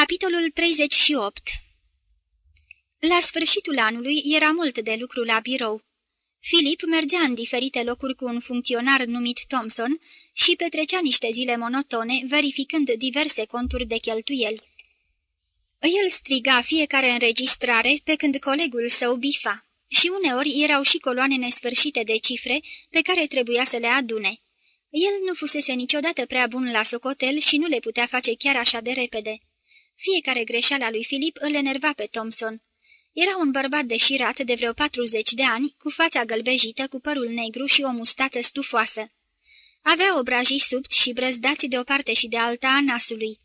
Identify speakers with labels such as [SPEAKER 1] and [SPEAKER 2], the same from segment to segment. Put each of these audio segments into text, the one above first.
[SPEAKER 1] Capitolul 38 La sfârșitul anului era mult de lucru la birou. Philip mergea în diferite locuri cu un funcționar numit Thompson și petrecea niște zile monotone, verificând diverse conturi de cheltuieli. El striga fiecare înregistrare pe când colegul său bifa și uneori erau și coloane nesfârșite de cifre pe care trebuia să le adune. El nu fusese niciodată prea bun la socotel și nu le putea face chiar așa de repede. Fiecare greșeală a lui Filip îl enerva pe Thompson. Era un bărbat deșirat de vreo 40 de ani, cu fața gălbejită, cu părul negru și o mustață stufoasă. Avea obrajii subți și brăzdați de o parte și de alta a nasului.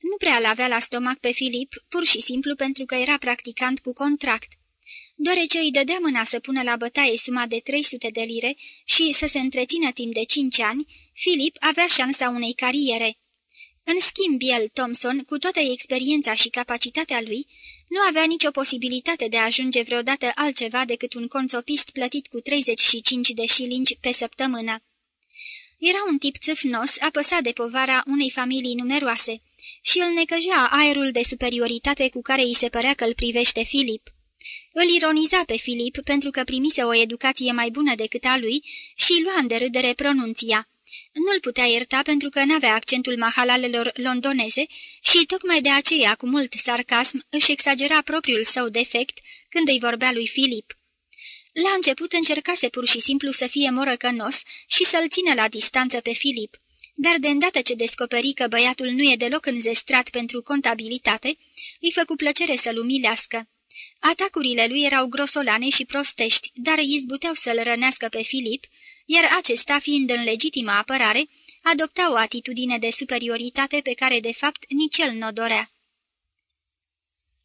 [SPEAKER 1] Nu prea l-avea la stomac pe Filip, pur și simplu pentru că era practicant cu contract. Deoarece îi dădea mâna să pună la bătaie suma de 300 de lire și să se întrețină timp de 5 ani, Filip avea șansa unei cariere. În schimb, el, Thompson, cu toată experiența și capacitatea lui, nu avea nicio posibilitate de a ajunge vreodată altceva decât un conțopist plătit cu 35 de șilingi pe săptămână. Era un tip țâfnos, apăsat de povara unei familii numeroase și îl necăjea aerul de superioritate cu care îi se părea că îl privește Filip. Îl ironiza pe Filip pentru că primise o educație mai bună decât a lui și lua în derâdere pronunția. Nu-l putea ierta pentru că n-avea accentul mahalalelor londoneze și tocmai de aceea, cu mult sarcasm, își exagera propriul său defect când îi vorbea lui Filip. La început încercase pur și simplu să fie morăcănos și să-l țină la distanță pe Filip, dar de îndată ce descoperi că băiatul nu e deloc înzestrat pentru contabilitate, îi făcu plăcere să-l umilească. Atacurile lui erau grosolane și prostești, dar izbuteau să-l rănească pe Filip, iar acesta, fiind în legitimă apărare, adopta o atitudine de superioritate pe care, de fapt, nici el nu o dorea.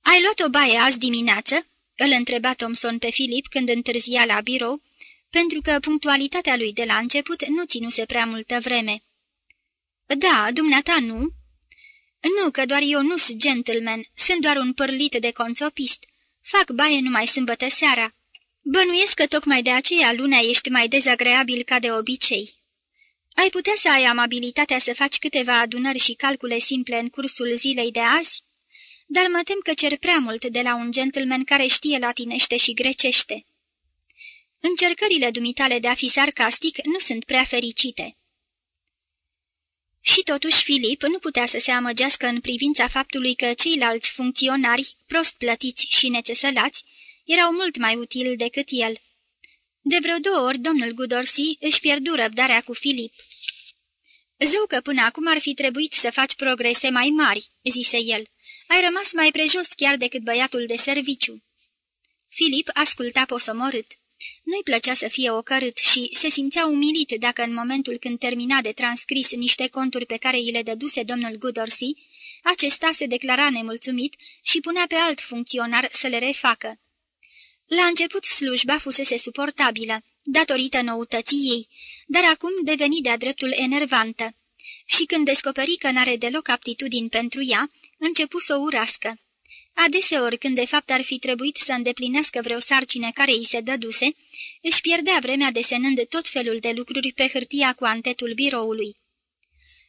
[SPEAKER 1] Ai luat o baie azi dimineață?" îl întreba Thomson pe Filip când întârzia la birou, pentru că punctualitatea lui de la început nu ținuse prea multă vreme. Da, dumneata nu?" Nu, că doar eu nu sunt gentleman, sunt doar un părlit de conțopist. Fac baie numai sâmbătă seara." Bănuiesc că tocmai de aceea luna ești mai dezagreabil ca de obicei. Ai putea să ai amabilitatea să faci câteva adunări și calcule simple în cursul zilei de azi? Dar mă tem că cer prea mult de la un gentleman care știe latinește și grecește. Încercările dumitale de a fi sarcastic nu sunt prea fericite. Și totuși Filip nu putea să se amăgească în privința faptului că ceilalți funcționari, prost plătiți și nețesălați, erau mult mai utili decât el. De vreo două ori, domnul Gudorsi își pierdu răbdarea cu Filip. Zău că până acum ar fi trebuit să faci progrese mai mari," zise el. Ai rămas mai prejos chiar decât băiatul de serviciu." Filip asculta posomorât. Nu-i plăcea să fie ocărât și se simțea umilit dacă în momentul când termina de transcris niște conturi pe care îi le dăduse domnul Gudorsi, acesta se declara nemulțumit și punea pe alt funcționar să le refacă. La început slujba fusese suportabilă, datorită noutății ei, dar acum deveni de-a dreptul enervantă. Și când descoperi că n-are deloc aptitudini pentru ea, începu să o urască. Adeseori, când de fapt ar fi trebuit să îndeplinească vreo sarcine care îi se dăduse, își pierdea vremea desenând tot felul de lucruri pe hârtia cu antetul biroului.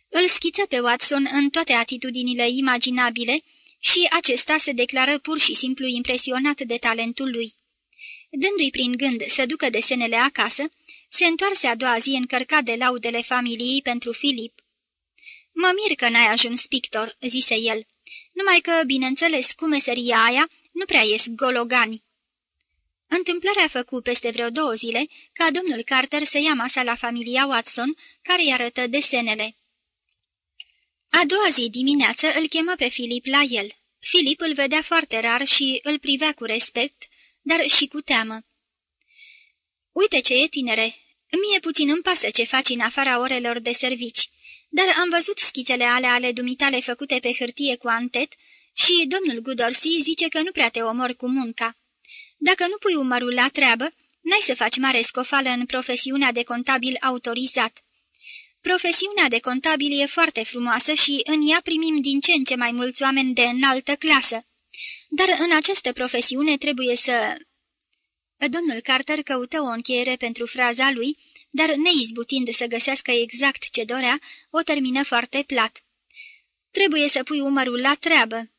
[SPEAKER 1] Îl schiță pe Watson în toate atitudinile imaginabile și acesta se declară pur și simplu impresionat de talentul lui. Dându-i prin gând să ducă desenele acasă, se întoarse a doua zi încărcat de laudele familiei pentru Filip. Mă mir că n-ai ajuns pictor," zise el, numai că, bineînțeles, cu meseria aia nu prea ies gologani." Întâmplarea făcu peste vreo două zile ca domnul Carter să ia masa la familia Watson, care îi arătă desenele. A doua zi dimineață îl chemă pe Filip la el. Filip îl vedea foarte rar și îl privea cu respect, dar și cu teamă. Uite ce e, tinere, mie puțin îmi pasă ce faci în afara orelor de servici, dar am văzut schițele ale ale dumitale făcute pe hârtie cu antet și domnul Gudorsi zice că nu prea te omor cu munca. Dacă nu pui umărul la treabă, n-ai să faci mare scofală în profesiunea de contabil autorizat. Profesiunea de contabil e foarte frumoasă și în ea primim din ce în ce mai mulți oameni de înaltă clasă. Dar în această profesiune trebuie să... Domnul Carter căută o încheiere pentru fraza lui, dar neizbutind să găsească exact ce dorea, o termină foarte plat. Trebuie să pui umărul la treabă.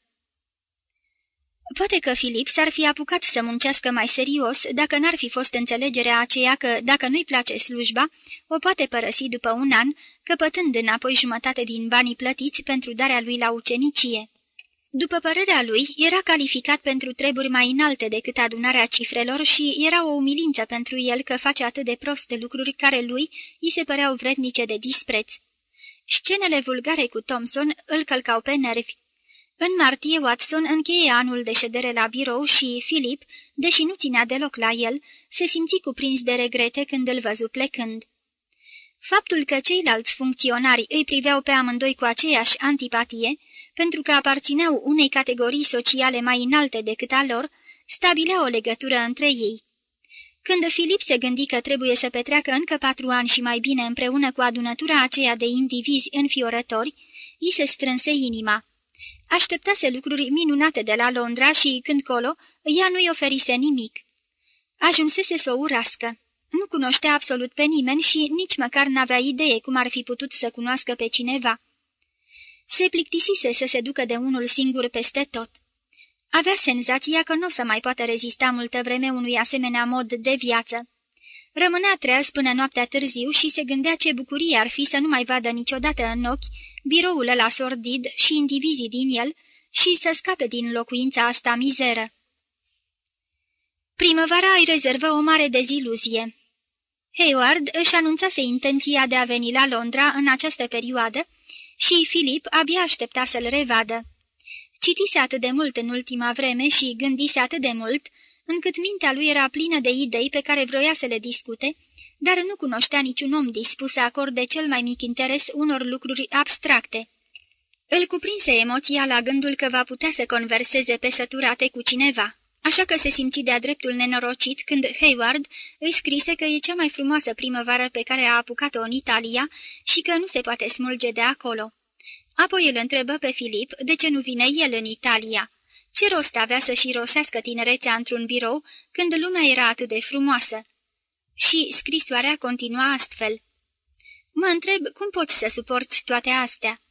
[SPEAKER 1] Poate că Filip s-ar fi apucat să muncească mai serios dacă n-ar fi fost înțelegerea aceea că, dacă nu-i place slujba, o poate părăsi după un an, căpătând înapoi jumătate din banii plătiți pentru darea lui la ucenicie. După părerea lui, era calificat pentru treburi mai înalte decât adunarea cifrelor și era o umilință pentru el că face atât de proste lucruri care lui îi se păreau vrednice de dispreț. Scenele vulgare cu Thompson îl călcau pe nervi. În martie, Watson încheie anul de ședere la birou și Philip, deși nu ținea deloc la el, se simți cuprins de regrete când îl văzu plecând. Faptul că ceilalți funcționari îi priveau pe amândoi cu aceeași antipatie, pentru că aparțineau unei categorii sociale mai înalte decât a lor, stabilea o legătură între ei. Când Filip se gândi că trebuie să petreacă încă patru ani și mai bine împreună cu adunătura aceea de indivizi înfiorători, îi se strânse inima. Așteptase lucruri minunate de la Londra și, când colo, ea nu-i oferise nimic. Ajunsese să o urască. Nu cunoștea absolut pe nimeni și nici măcar n-avea idee cum ar fi putut să cunoască pe cineva. Se plictisise să se ducă de unul singur peste tot. Avea senzația că nu o să mai poată rezista multă vreme unui asemenea mod de viață. Rămânea treaz până noaptea târziu și se gândea ce bucurie ar fi să nu mai vadă niciodată în ochi biroul la sordid și indivizii din el și să scape din locuința asta mizeră. Primăvara îi rezervă o mare deziluzie. Hayward își anunțase intenția de a veni la Londra în această perioadă și Filip abia aștepta să-l revadă. Citise atât de mult în ultima vreme și gândise atât de mult, încât mintea lui era plină de idei pe care vroia să le discute, dar nu cunoștea niciun om dispus să acorde cel mai mic interes unor lucruri abstracte. Îl cuprinse emoția la gândul că va putea să converseze pe săturate cu cineva, așa că se simți de-a dreptul nenorocit când Hayward îi scrise că e cea mai frumoasă primăvară pe care a apucat-o în Italia și că nu se poate smulge de acolo. Apoi îl întrebă pe Filip de ce nu vine el în Italia. Ce rost avea să-și rosească tinerețea într-un birou când lumea era atât de frumoasă? Și scrisoarea continua astfel. Mă întreb cum poți să suporți toate astea.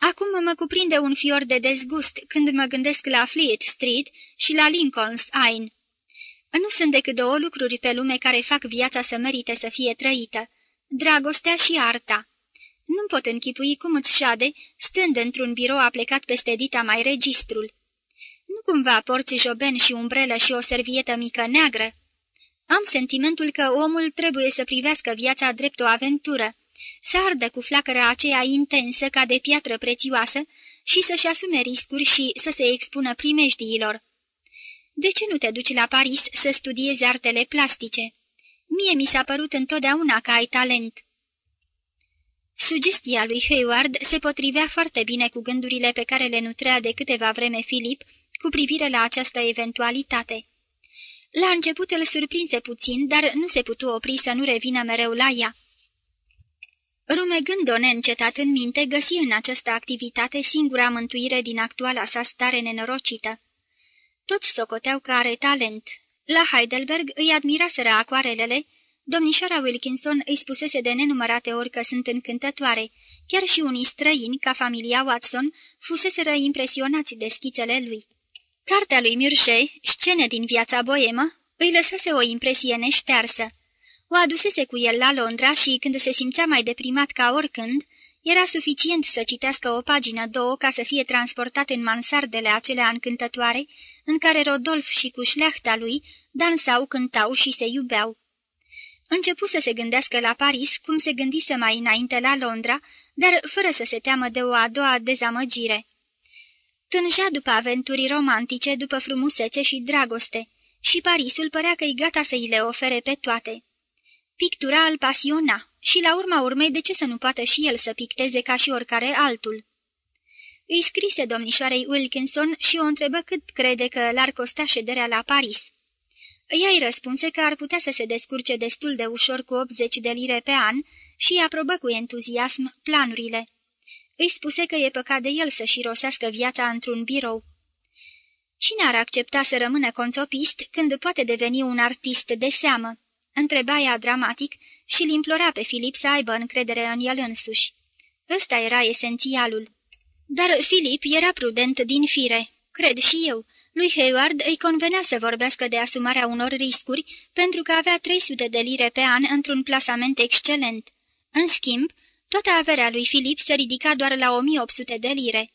[SPEAKER 1] Acum mă cuprinde un fior de dezgust când mă gândesc la Fleet Street și la Lincoln's Inn. Nu sunt decât două lucruri pe lume care fac viața să merite să fie trăită, dragostea și arta. Nu pot închipui cum îți șade, stând într-un birou aplecat peste dita mai registrul. Nu cumva porți joben și umbrelă și o servietă mică neagră? Am sentimentul că omul trebuie să privească viața drept o aventură, să ardă cu flacăra aceea intensă ca de piatră prețioasă și să-și asume riscuri și să se expună primejdiilor. De ce nu te duci la Paris să studiezi artele plastice? Mie mi s-a părut întotdeauna că ai talent." Sugestia lui Hayward se potrivea foarte bine cu gândurile pe care le nutrea de câteva vreme Filip cu privire la această eventualitate. La început îl surprinse puțin, dar nu se putu opri să nu revină mereu la ea. Rumegând-o neîncetat în minte, găsi în această activitate singura mântuire din actuala sa stare nenorocită. Toți socoteau că are talent. La Heidelberg îi admiraseră acoarelele, domnișoara Wilkinson îi spusese de nenumărate ori că sunt încântătoare, chiar și unii străini, ca familia Watson, fuseseră impresionați de schițele lui. Cartea lui Murger, Scene din viața boemă, îi lăsase o impresie neștearsă. O adusese cu el la Londra și, când se simțea mai deprimat ca oricând, era suficient să citească o pagină două ca să fie transportat în mansardele acelea încântătoare, în care Rodolf și cu șleachta lui dansau, cântau și se iubeau. Începu să se gândească la Paris, cum se gândise mai înainte la Londra, dar fără să se teamă de o a doua dezamăgire. Tânjea după aventuri romantice, după frumusețe și dragoste, și Parisul părea că-i gata să îi le ofere pe toate. Pictura îl pasiona și la urma urmei de ce să nu poată și el să picteze ca și oricare altul. Îi scrise domnișoarei Wilkinson și o întrebă cât crede că l-ar costa șederea la Paris. Ea îi răspunse că ar putea să se descurce destul de ușor cu 80 de lire pe an și aprobă cu entuziasm planurile. Îi spuse că e păcat de el să-și rosească viața într-un birou. Cine ar accepta să rămână conțopist când poate deveni un artist de seamă? Întreba ea dramatic și îl implora pe Filip să aibă încredere în el însuși. Ăsta era esențialul. Dar Filip era prudent din fire, cred și eu, Lui Hayward îi convenea să vorbească de asumarea unor riscuri pentru că avea 300 de lire pe an într-un plasament excelent. În schimb, toată averea lui Filip se ridica doar la 1800 de lire.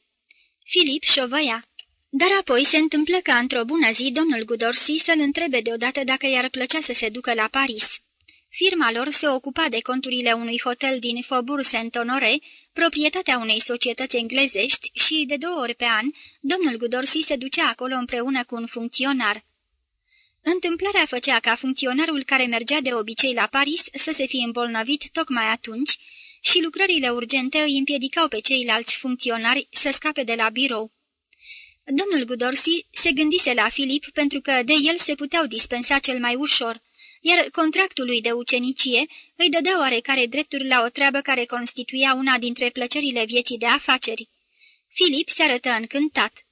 [SPEAKER 1] Filip șovăia. Dar apoi se întâmplă ca într-o bună zi domnul Gudorsi să-l întrebe deodată dacă i-ar plăcea să se ducă la Paris. Firma lor se ocupa de conturile unui hotel din Faubourg Saint-Honoré, proprietatea unei societăți englezești și, de două ori pe an, domnul Gudorsi se ducea acolo împreună cu un funcționar. Întâmplarea făcea ca funcționarul care mergea de obicei la Paris să se fie îmbolnăvit tocmai atunci și lucrările urgente îi împiedicau pe ceilalți funcționari să scape de la birou. Domnul Gudorsi se gândise la Filip pentru că de el se puteau dispensa cel mai ușor, iar contractul lui de ucenicie îi dădea oarecare drepturi la o treabă care constituia una dintre plăcerile vieții de afaceri. Filip se arătă încântat.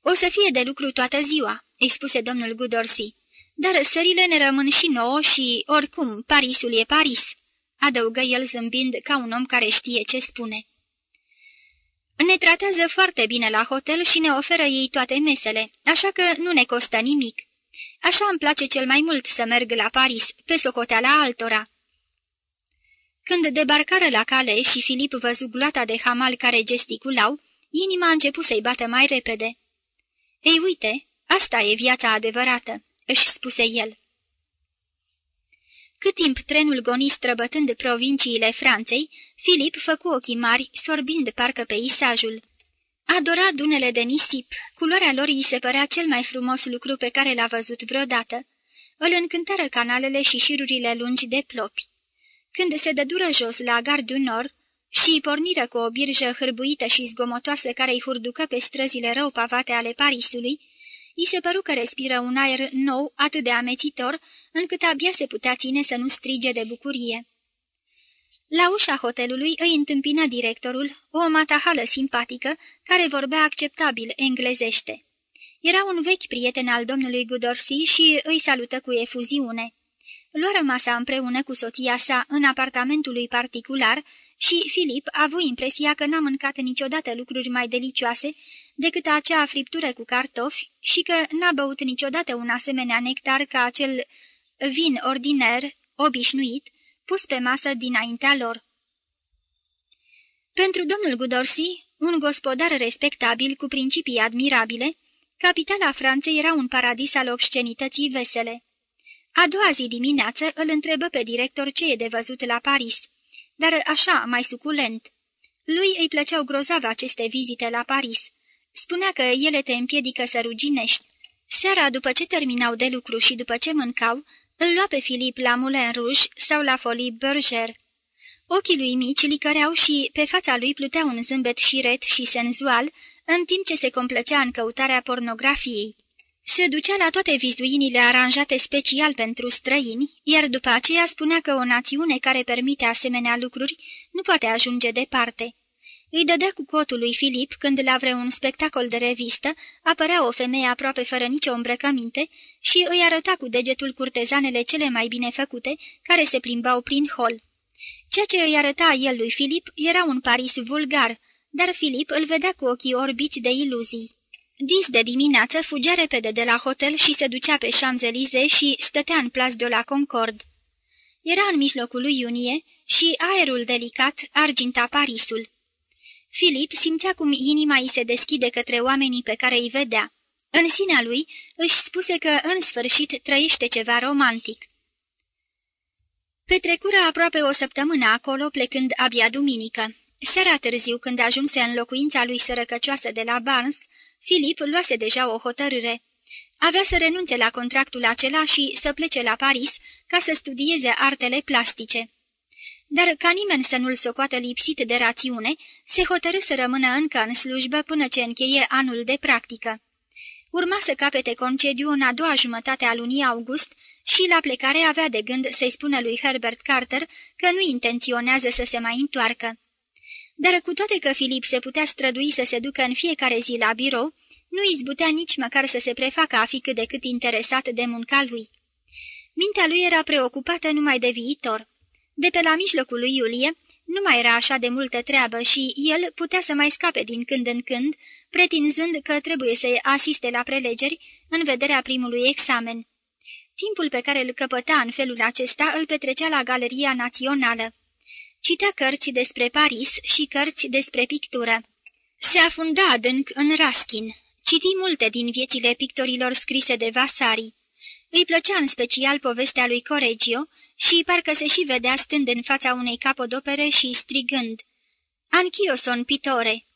[SPEAKER 1] O să fie de lucru toată ziua," îi spuse domnul Gudorsi, dar sările ne rămân și nouă și, oricum, Parisul e Paris," adăugă el zâmbind ca un om care știe ce spune. Ne tratează foarte bine la hotel și ne oferă ei toate mesele, așa că nu ne costă nimic. Așa îmi place cel mai mult să merg la Paris, pe socoteala altora." Când debarcară la cale și Filip văzu gloata de hamal care gesticulau, inima a început să-i bată mai repede. Ei, uite, asta e viața adevărată," își spuse el. Cât timp trenul goni străbătând provinciile Franței, Filip făcu ochii mari, sorbind parcă peisajul. Adora dunele de nisip, culoarea lor îi se părea cel mai frumos lucru pe care l-a văzut vreodată. Îl încântară canalele și șirurile lungi de plopi. Când se dădură jos la Gare du Nord și porniră cu o birjă hârbuită și zgomotoasă care îi hurducă pe străzile rău pavate ale Parisului, I se păru că respiră un aer nou atât de amețitor, încât abia se putea ține să nu strige de bucurie. La ușa hotelului îi întâmpină directorul, o matahală simpatică, care vorbea acceptabil englezește. Era un vechi prieten al domnului Gudorsi și îi salută cu efuziune. Luară masa împreună cu soția sa în apartamentul lui particular și Filip a avut impresia că n-a mâncat niciodată lucruri mai delicioase decât acea friptură cu cartofi și că n-a băut niciodată un asemenea nectar ca acel vin ordinar, obișnuit, pus pe masă dinaintea lor. Pentru domnul Gudorsi, un gospodar respectabil cu principii admirabile, capitala Franței era un paradis al obscenității vesele. A doua zi dimineață îl întrebă pe director ce e de văzut la Paris, dar așa, mai suculent. Lui îi plăceau grozave aceste vizite la Paris. Spunea că ele te împiedică să ruginești. Seara, după ce terminau de lucru și după ce mâncau, îl lua pe Filip la Moulin Rouge sau la Folie Berger. Ochii lui mici licăreau și pe fața lui plutea un zâmbet șiret și senzual, în timp ce se complăcea în căutarea pornografiei. Se ducea la toate vizuinile aranjate special pentru străini, iar după aceea spunea că o națiune care permite asemenea lucruri nu poate ajunge departe. Îi dădea cu cotul lui Filip când la vreun spectacol de revistă apărea o femeie aproape fără nicio îmbrăcăminte și îi arăta cu degetul curtezanele cele mai bine făcute care se plimbau prin hol. Ceea ce îi arăta el lui Filip era un Paris vulgar, dar Filip îl vedea cu ochii orbiți de iluzii. Dis de dimineață fugea repede de la hotel și se ducea pe Champs-Élysées și stătea în plas de la Concord. Era în mijlocul lui iunie și aerul delicat arginta Parisul. Filip simțea cum inima îi se deschide către oamenii pe care îi vedea. În sinea lui își spuse că în sfârșit trăiește ceva romantic. Petrecură aproape o săptămână acolo, plecând abia duminică. Seara târziu, când ajunse în locuința lui sărăcăcioasă de la Barnes, Filip luase deja o hotărâre. Avea să renunțe la contractul acela și să plece la Paris ca să studieze artele plastice dar ca nimeni să nu-l socoată lipsit de rațiune, se hotărâ să rămână încă în slujbă până ce încheie anul de practică. Urma să capete concediu în a doua jumătate a lunii august și la plecare avea de gând să-i spună lui Herbert Carter că nu intenționează să se mai întoarcă. Dar cu toate că Filip se putea strădui să se ducă în fiecare zi la birou, nu izbutea nici măcar să se prefacă a fi cât de cât interesat de munca lui. Mintea lui era preocupată numai de viitor. De pe la mijlocul lui iulie nu mai era așa de multă treabă și el putea să mai scape din când în când pretinzând că trebuie să asiste la prelegeri în vederea primului examen. Timpul pe care îl căpăta în felul acesta îl petrecea la Galeria Națională. Citea cărți despre Paris și cărți despre pictură. Se afunda adânc în Raskin. Citi multe din viețile pictorilor scrise de Vasari. Îi plăcea în special povestea lui Correggio și parcă se și vedea stând în fața unei capodopere și strigând Anch'io son pitore!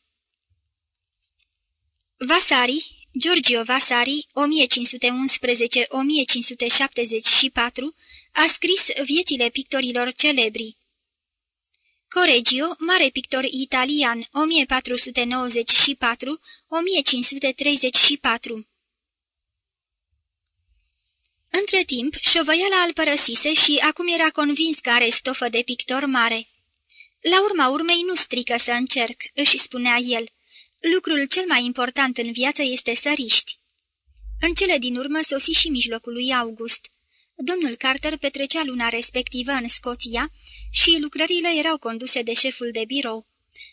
[SPEAKER 1] Vasari, Giorgio Vasari, 1511-1574, a scris viețile pictorilor celebri. Correggio, mare pictor italian, 1494-1534. Între timp, șovăiala îl părăsise și acum era convins că are stofă de pictor mare. La urma urmei nu strică să încerc, își spunea el. Lucrul cel mai important în viață este să riști. În cele din urmă sosi și mijlocul lui August. Domnul Carter petrecea luna respectivă în Scoția și lucrările erau conduse de șeful de birou.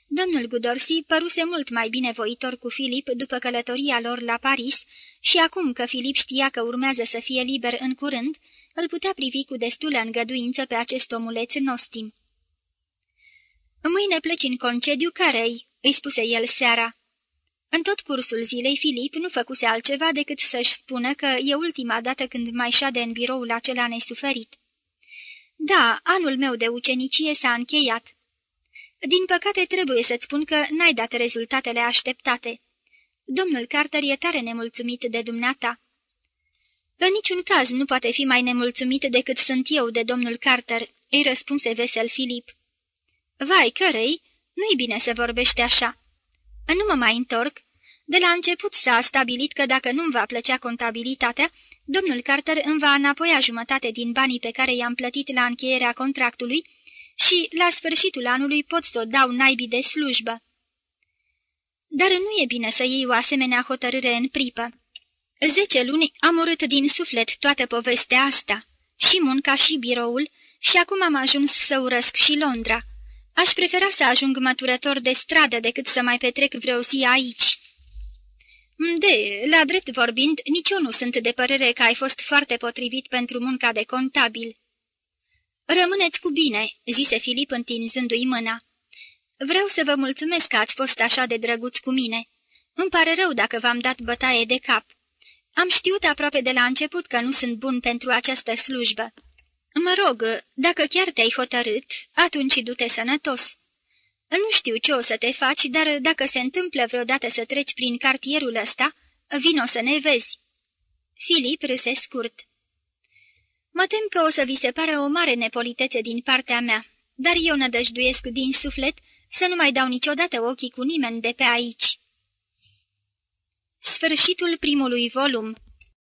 [SPEAKER 1] Domnul Gudorsi păruse mult mai binevoitor cu Filip după călătoria lor la Paris și acum că Filip știa că urmează să fie liber în curând, îl putea privi cu destulă îngăduință pe acest omuleț nostim. Mâine pleci în concediu carei," îi spuse el seara. În tot cursul zilei, Filip nu făcuse altceva decât să-și spună că e ultima dată când mai șade în biroul acela nesuferit. Da, anul meu de ucenicie s-a încheiat. Din păcate trebuie să-ți spun că n-ai dat rezultatele așteptate. Domnul Carter e tare nemulțumit de dumneata. În niciun caz nu poate fi mai nemulțumit decât sunt eu de domnul Carter, îi răspunse vesel Filip. Vai, cărei, nu-i bine să vorbești așa. Nu mă mai întorc. De la început s-a stabilit că dacă nu-mi va plăcea contabilitatea, domnul Carter îmi va înapoia jumătate din banii pe care i-am plătit la încheierea contractului și, la sfârșitul anului, pot să o dau naibii de slujbă. Dar nu e bine să iei o asemenea hotărâre în pripă. Zece luni am urât din suflet toată povestea asta, și munca și biroul, și acum am ajuns să urăsc și Londra. Aș prefera să ajung măturător de stradă decât să mai petrec vreo zi aici." De, la drept vorbind, nici eu nu sunt de părere că ai fost foarte potrivit pentru munca de contabil." Rămâneți cu bine," zise Filip întinzându-i mâna. Vreau să vă mulțumesc că ați fost așa de drăguți cu mine. Îmi pare rău dacă v-am dat bătaie de cap. Am știut aproape de la început că nu sunt bun pentru această slujbă. Mă rog, dacă chiar te-ai hotărât, atunci du-te sănătos. Nu știu ce o să te faci, dar dacă se întâmplă vreodată să treci prin cartierul ăsta, vino să ne vezi." Filip râse scurt. Mă tem că o să vi se pară o mare nepolitețe din partea mea, dar eu nădăjduiesc din suflet să nu mai dau niciodată ochii cu nimeni de pe aici. Sfârșitul primului volum